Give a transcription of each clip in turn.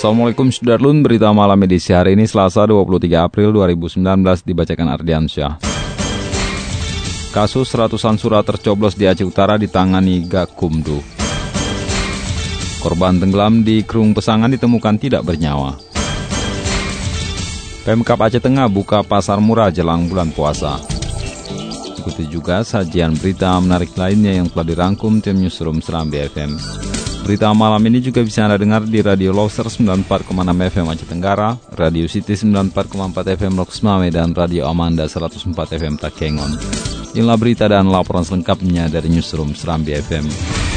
Assalamualaikum Sudarlun, berita malam edisi hari ini Selasa 23 April 2019 dibacakan Ardiansyah. Kasus ratusan surat tercoblos di Aceh Utara ditangani Gakumdu. Korban tenggelam di Kerung Pesangan ditemukan tidak bernyawa. Pemkap Aceh Tengah buka pasar murah jelang bulan puasa. Ikuti juga sajian berita menarik lainnya yang telah dirangkum tim Newsroom Seram BFM. Berita malam ini juga bisa Anda dengar di Radio Loser 94,6 FM Aceh Tenggara, Radio City 94,4 FM Loks Mame, dan Radio Amanda 104 FM Takengon. Inilah berita dan laporan selengkapnya dari Newsroom Serambi FM.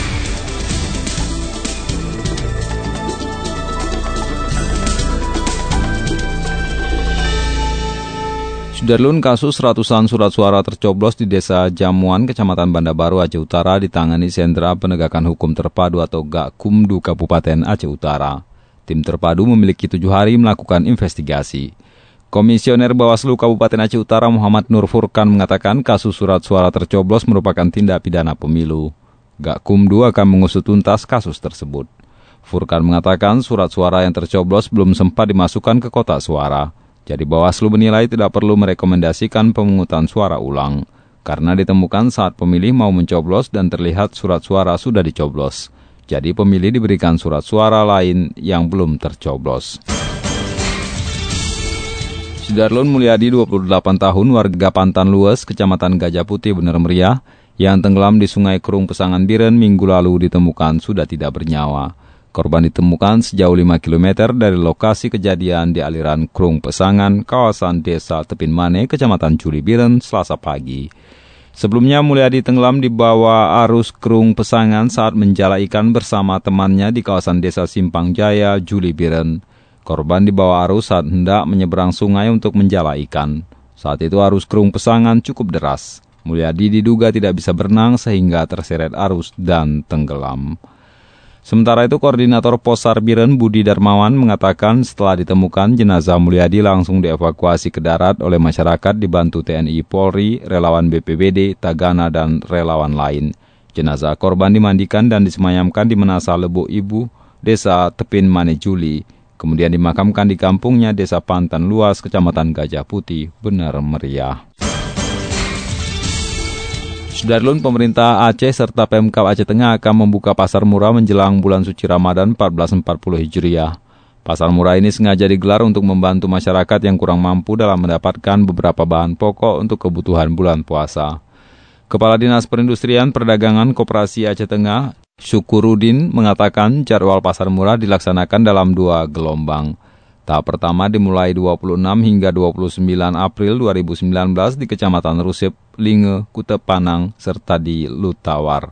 Sudarlun kasus ratusan surat suara tercoblos di desa Jamuan, Kecamatan Banda Baru, Aceh Utara ditangani Sentra Penegakan Hukum Terpadu atau Gakumdu Kabupaten Aceh Utara. Tim terpadu memiliki tujuh hari melakukan investigasi. Komisioner Bawaslu Kabupaten Aceh Utara Muhammad Nur Furkan mengatakan kasus surat suara tercoblos merupakan tindak pidana pemilu. Gakumdu akan mengusut tuntas kasus tersebut. Furkan mengatakan surat suara yang tercoblos belum sempat dimasukkan ke kotak suara. Jadi Bawaslu menilai tidak perlu merekomendasikan pemungutan suara ulang, karena ditemukan saat pemilih mau mencoblos dan terlihat surat suara sudah dicoblos. Jadi pemilih diberikan surat suara lain yang belum tercoblos. Sudarlun Mulyadi, 28 tahun, warga Pantan Luas, Kecamatan Gajah Putih, Bener Meriah, yang tenggelam di Sungai Kerung Pesangan Biren minggu lalu ditemukan sudah tidak bernyawa. Korban ditemukan sejauh 5 km dari lokasi kejadian di aliran Krung Pesangan, kawasan desa Tepin Mane, Kecamatan Julibiren, selasa pagi. Sebelumnya Mulyadi tenggelam di bawah arus Krung Pesangan saat menjala ikan bersama temannya di kawasan desa Simpang Jaya, Julibiren. Korban dibawa arus saat hendak menyeberang sungai untuk menjala ikan. Saat itu arus Krung Pesangan cukup deras. Mulyadi diduga tidak bisa berenang sehingga terseret arus dan tenggelam. Sementara itu, Koordinator Posar Biren Budi Darmawan mengatakan setelah ditemukan jenazah Mulyadi langsung dievakuasi ke darat oleh masyarakat dibantu TNI Polri, relawan BPBD, Tagana, dan relawan lain. Jenazah korban dimandikan dan disemayamkan di Menasa Lebu Ibu, Desa Tepin Manejuli, kemudian dimakamkan di kampungnya Desa Pantan Luas, Kecamatan Gajah Putih, Benar Meriah. Sudarlun pemerintah Aceh serta Pemkap Aceh Tengah akan membuka pasar murah menjelang bulan suci Ramadan 1440 Hijriah. Pasar murah ini sengaja digelar untuk membantu masyarakat yang kurang mampu dalam mendapatkan beberapa bahan pokok untuk kebutuhan bulan puasa. Kepala Dinas Perindustrian Perdagangan Koperasi Aceh Tengah, Syukurudin, mengatakan jadwal pasar murah dilaksanakan dalam dua gelombang. Tahap pertama dimulai 26 hingga 29 April 2019 di Kecamatan Rusip, Linge, Kute Panang, serta di Lutawar.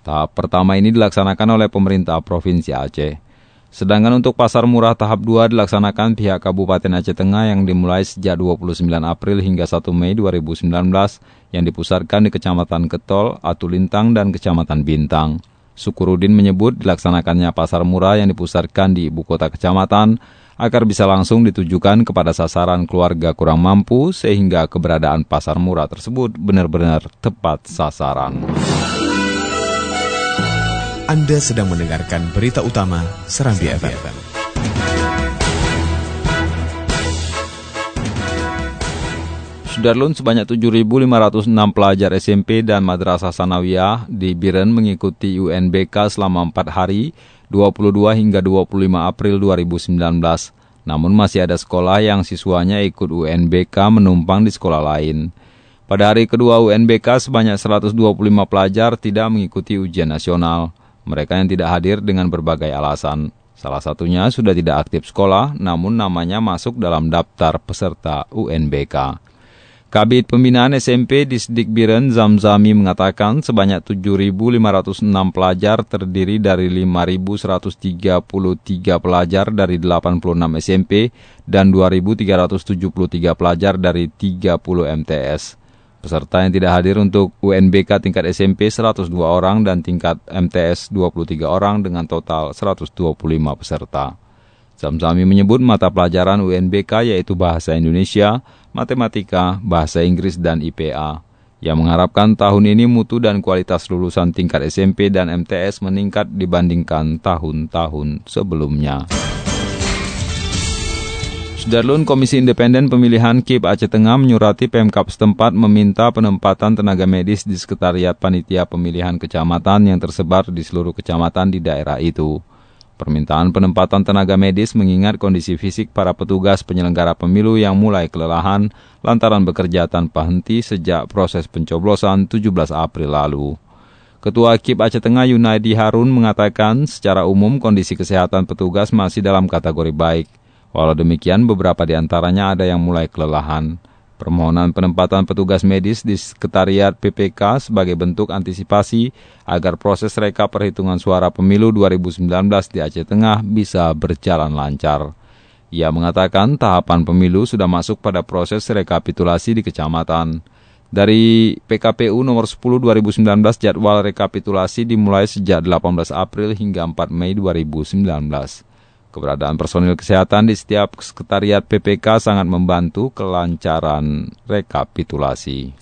Tahap pertama ini dilaksanakan oleh pemerintah Provinsi Aceh. Sedangkan untuk pasar murah tahap 2 dilaksanakan pihak Kabupaten Aceh Tengah yang dimulai sejak 29 April hingga 1 Mei 2019 yang dipusatkan di Kecamatan Ketol, Atulintang, dan Kecamatan Bintang. Sukurudin menyebut dilaksanakannya pasar murah yang dipusatkan di ibu kota kecamatan agar bisa langsung ditujukan kepada sasaran keluarga kurang mampu sehingga keberadaan pasar murah tersebut benar-benar tepat sasaran. Anda sedang mendengarkan berita utama Serambi FM. Sudarlun sebanyak 7.506 pelajar SMP dan Madrasah Sanawiyah di Biren mengikuti UNBK selama 4 hari 22 hingga 25 April 2019. Namun masih ada sekolah yang siswanya ikut UNBK menumpang di sekolah lain. Pada hari kedua UNBK sebanyak 125 pelajar tidak mengikuti ujian nasional. Mereka yang tidak hadir dengan berbagai alasan. Salah satunya sudah tidak aktif sekolah, namun namanya masuk dalam daftar peserta UNBK. Kabit Pembinaan SMP di Biren Zamzami mengatakan sebanyak 7.506 pelajar terdiri dari 5.133 pelajar dari 86 SMP dan 2.373 pelajar dari 30 MTS. Peserta yang tidak hadir untuk UNBK tingkat SMP 102 orang dan tingkat MTS 23 orang dengan total 125 peserta. Zamzami menyebut mata pelajaran UNBK yaitu Bahasa Indonesia, Matematika, Bahasa Inggris, dan IPA. Yang mengharapkan tahun ini mutu dan kualitas lulusan tingkat SMP dan MTS meningkat dibandingkan tahun-tahun sebelumnya. Sudarlun Komisi Independen Pemilihan KIP Aceh Tengah menyurati Pemkap setempat meminta penempatan tenaga medis di sekretariat panitia pemilihan kecamatan yang tersebar di seluruh kecamatan di daerah itu. Permintaan penempatan tenaga medis mengingat kondisi fisik para petugas penyelenggara pemilu yang mulai kelelahan lantaran bekerja tanpa henti sejak proses pencoblosan 17 April lalu. Ketua KIP Aceh Tengah Yunaidi Harun mengatakan secara umum kondisi kesehatan petugas masih dalam kategori baik. Walau demikian beberapa di antaranya ada yang mulai kelelahan. Permohonan penempatan petugas medis di Sekretariat PPK sebagai bentuk antisipasi agar proses reka perhitungan suara pemilu 2019 di Aceh Tengah bisa berjalan lancar. Ia mengatakan tahapan pemilu sudah masuk pada proses rekapitulasi di kecamatan. Dari PKPU nomor 10 2019 jadwal rekapitulasi dimulai sejak 18 April hingga 4 Mei 2019. Keberadaan personil kesehatan di setiap sekretariat PPK sangat membantu kelancaran rekapitulasi.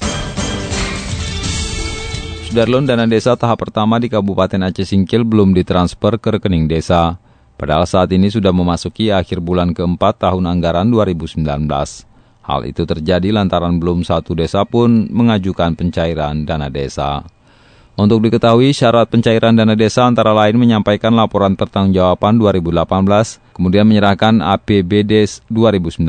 Sudarlun dana desa tahap pertama di Kabupaten Aceh Singkil belum ditransfer ke rekening desa. Padahal saat ini sudah memasuki akhir bulan keempat tahun anggaran 2019. Hal itu terjadi lantaran belum satu desa pun mengajukan pencairan dana desa. Untuk diketahui, syarat pencairan dana desa antara lain menyampaikan laporan pertanggungjawaban 2018, kemudian menyerahkan APBD 2019.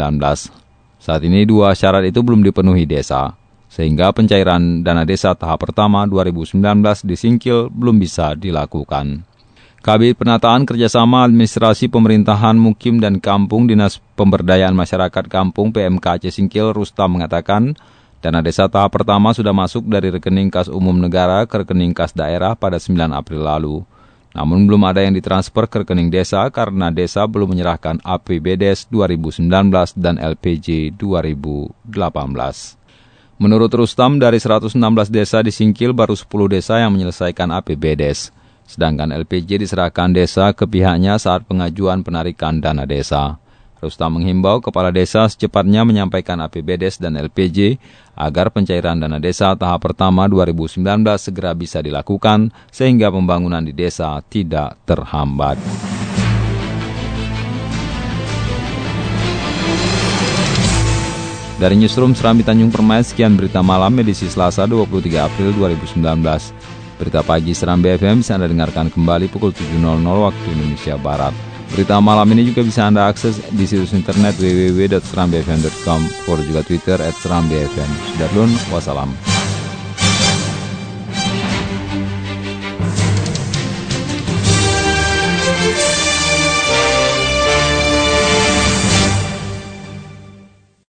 Saat ini dua syarat itu belum dipenuhi desa, sehingga pencairan dana desa tahap pertama 2019 di Singkil belum bisa dilakukan. Kabit Penataan Kerjasama Administrasi Pemerintahan Mukim dan Kampung Dinas Pemberdayaan Masyarakat Kampung PMK Aceh Singkil Rustam mengatakan, Dana desa tahap pertama sudah masuk dari rekening kas umum negara ke rekening kas daerah pada 9 April lalu. Namun belum ada yang ditransfer ke rekening desa karena desa belum menyerahkan APBDes 2019 dan LPJ 2018. Menurut Rustam, dari 116 desa di Singkil baru 10 desa yang menyelesaikan APBDes. Sedangkan LPJ diserahkan desa ke pihaknya saat pengajuan penarikan dana desa. Rustam menghimbau kepala desa secepatnya menyampaikan APBDes dan LPJ agar pencairan dana desa tahap pertama 2019 segera bisa dilakukan sehingga pembangunan di desa tidak terhambat. Dari Newsroom Serambi Tanjung Permai, sekian berita malam edisi Selasa 23 April 2019. Berita pagi Serambi FM bisa Anda dengarkan kembali pukul 7.00 waktu Indonesia Barat. Berita malam ini juga bisa Anda akses di situs internet www.serambifm.com, follow juga Twitter at serambifm. Sudah wassalam.